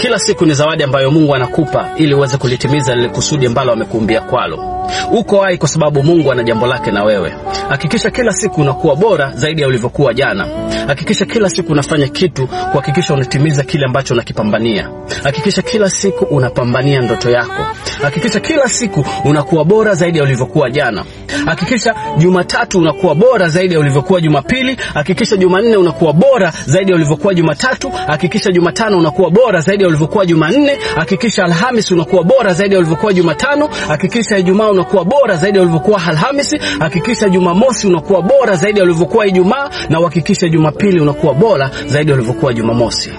Kila siku ni zawadi ambayo Mungu anakupa ili uweze kulitimiza lile kusudi ambalo amekuumbia kwalo. Uko hai kwa sababu Mungu ana jambo lake na wewe. Hakikisha kila siku unakuwa bora zaidi ya ulivyokuwa jana. Hakikisha kila siku unafanya kitu kuhakikisha unatimiza kile ambacho unakipambania. Hakikisha kila siku unapambania ndoto yako. Hakikisha kila siku unakuwa bora zaidi ya ulivyokuwa jana. Hakikisha Jumatatu unakuwa bora zaidi ya ulivyokuwa Jumapili. Hakikisha Jumanne unakuwa bora zaidi ya ulivyokuwa Jumatatu. Hakikisha Jumatano unakuwa bora zaidi ya ulivyokuwa Jumanne. Hakikisha Alhamisi unakuwa bora zaidi ya ulivyokuwa Jumatano. Hakikisha Ijumaa unakuwa bora zaidi ya ulivyokuwa Alhamisi. Hakikisha Jumamosi unakuwa bora zaidi ya ulivyokuwa Ijumaa, na uhakikisha Jumapili unakuwa bora zaidi ya ulivyokuwa Jumamosi.